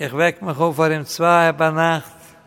Ich weck mich auf vor ihm zwei bei Nacht.